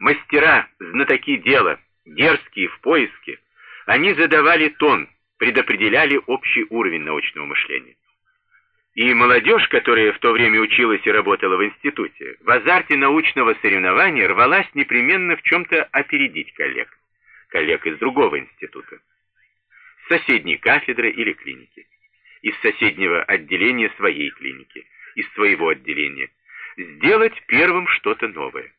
Мастера, знатоки дела, дерзкие в поиске, они задавали тон, предопределяли общий уровень научного мышления. И молодежь, которая в то время училась и работала в институте, в азарте научного соревнования рвалась непременно в чем-то опередить коллег, коллег из другого института, с соседней кафедры или клиники, из соседнего отделения своей клиники, из своего отделения, сделать первым что-то новое.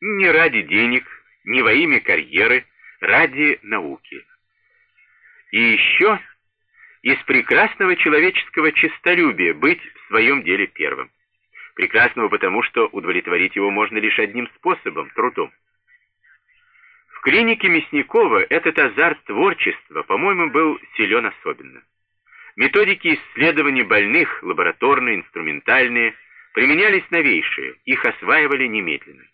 Не ради денег, не во имя карьеры, ради науки. И еще из прекрасного человеческого честолюбия быть в своем деле первым. Прекрасного потому, что удовлетворить его можно лишь одним способом – трудом. В клинике Мясникова этот азарт творчества, по-моему, был силен особенно. Методики исследования больных, лабораторные, инструментальные, применялись новейшие, их осваивали немедленно.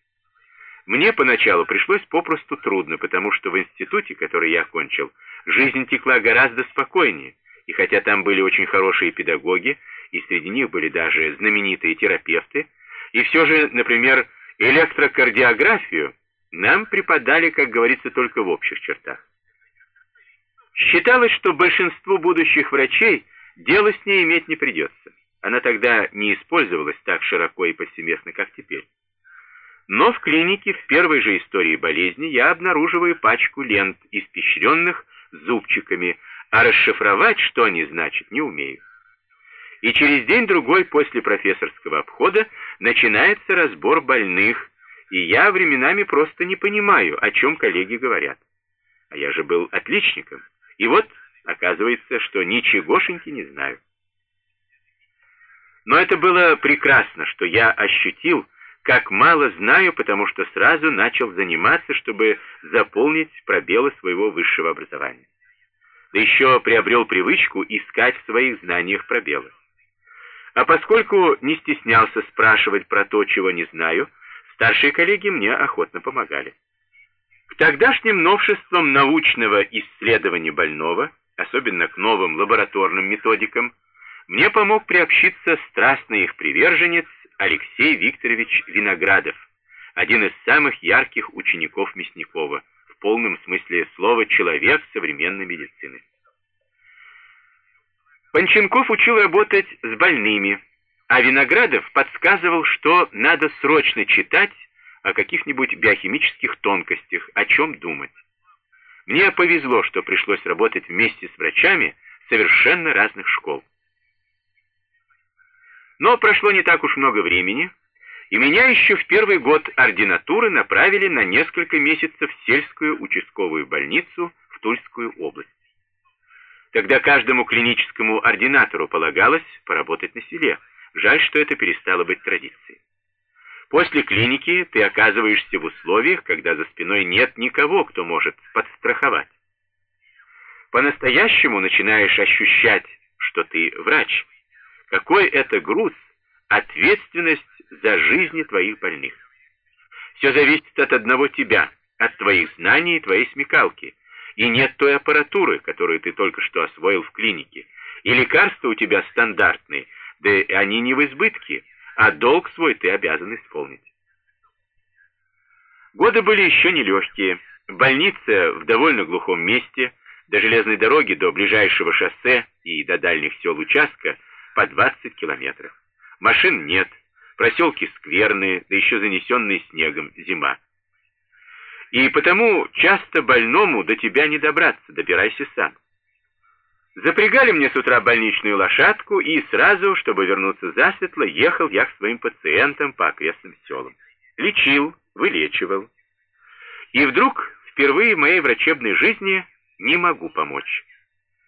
Мне поначалу пришлось попросту трудно, потому что в институте, который я окончил, жизнь текла гораздо спокойнее, и хотя там были очень хорошие педагоги, и среди них были даже знаменитые терапевты, и все же, например, электрокардиографию нам преподали, как говорится, только в общих чертах. Считалось, что большинству будущих врачей дело с ней иметь не придется. Она тогда не использовалась так широко и повсеместно, как теперь. Но в клинике в первой же истории болезни я обнаруживаю пачку лент, испещренных зубчиками, а расшифровать, что они значат, не умею. И через день-другой после профессорского обхода начинается разбор больных, и я временами просто не понимаю, о чем коллеги говорят. А я же был отличником, и вот оказывается, что ничегошеньки не знаю. Но это было прекрасно, что я ощутил, как мало знаю, потому что сразу начал заниматься, чтобы заполнить пробелы своего высшего образования да еще приобрел привычку искать в своих знаниях пробелы. А поскольку не стеснялся спрашивать про то, чего не знаю, старшие коллеги мне охотно помогали. К тогдашним новшествам научного исследования больного, особенно к новым лабораторным методикам, мне помог приобщиться страстный их приверженец Алексей Викторович Виноградов, один из самых ярких учеников Мясникова, в полном смысле слова человек современной медицины. Панченков учил работать с больными, а Виноградов подсказывал, что надо срочно читать о каких-нибудь биохимических тонкостях, о чем думать. Мне повезло, что пришлось работать вместе с врачами совершенно разных школ. Но прошло не так уж много времени, и меня еще в первый год ординатуры направили на несколько месяцев в сельскую участковую больницу в Тульскую область. Тогда каждому клиническому ординатору полагалось поработать на селе. Жаль, что это перестало быть традицией. После клиники ты оказываешься в условиях, когда за спиной нет никого, кто может подстраховать. По-настоящему начинаешь ощущать, что ты врач. Какой это груз, ответственность за жизни твоих больных. Все зависит от одного тебя, от твоих знаний и твоей смекалки. И нет той аппаратуры, которую ты только что освоил в клинике. И лекарства у тебя стандартные, да они не в избытке, а долг свой ты обязан исполнить. Годы были еще нелегкие. Больница в довольно глухом месте, до железной дороги, до ближайшего шоссе и до дальних сел участка по 20 километров. Машин нет, проселки скверные, да еще занесенные снегом зима. И потому часто больному до тебя не добраться, добирайся сам. Запрягали мне с утра больничную лошадку, и сразу, чтобы вернуться засветло, ехал я к своим пациентам по окрестным селам. Лечил, вылечивал. И вдруг, впервые в моей врачебной жизни, не могу помочь.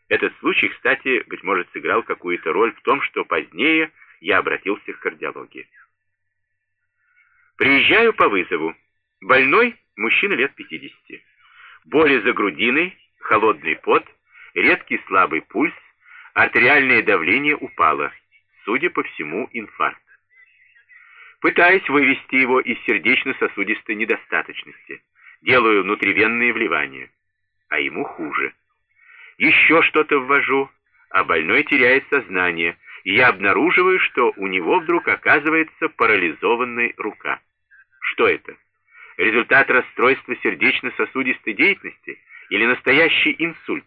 Этот случай, кстати, быть может, сыграл какую-то роль в том, что позднее я обратился к кардиологии. Приезжаю по вызову. Больной – мужчина лет 50. Боли за грудиной, холодный пот, редкий слабый пульс, артериальное давление упало. Судя по всему, инфаркт. Пытаюсь вывести его из сердечно-сосудистой недостаточности. Делаю внутривенные вливания. А ему хуже. Еще что-то ввожу, а больной теряет сознание – и я обнаруживаю, что у него вдруг оказывается парализованная рука. Что это? результат расстройства сердечно-сосудистой деятельности или настоящий инсульт,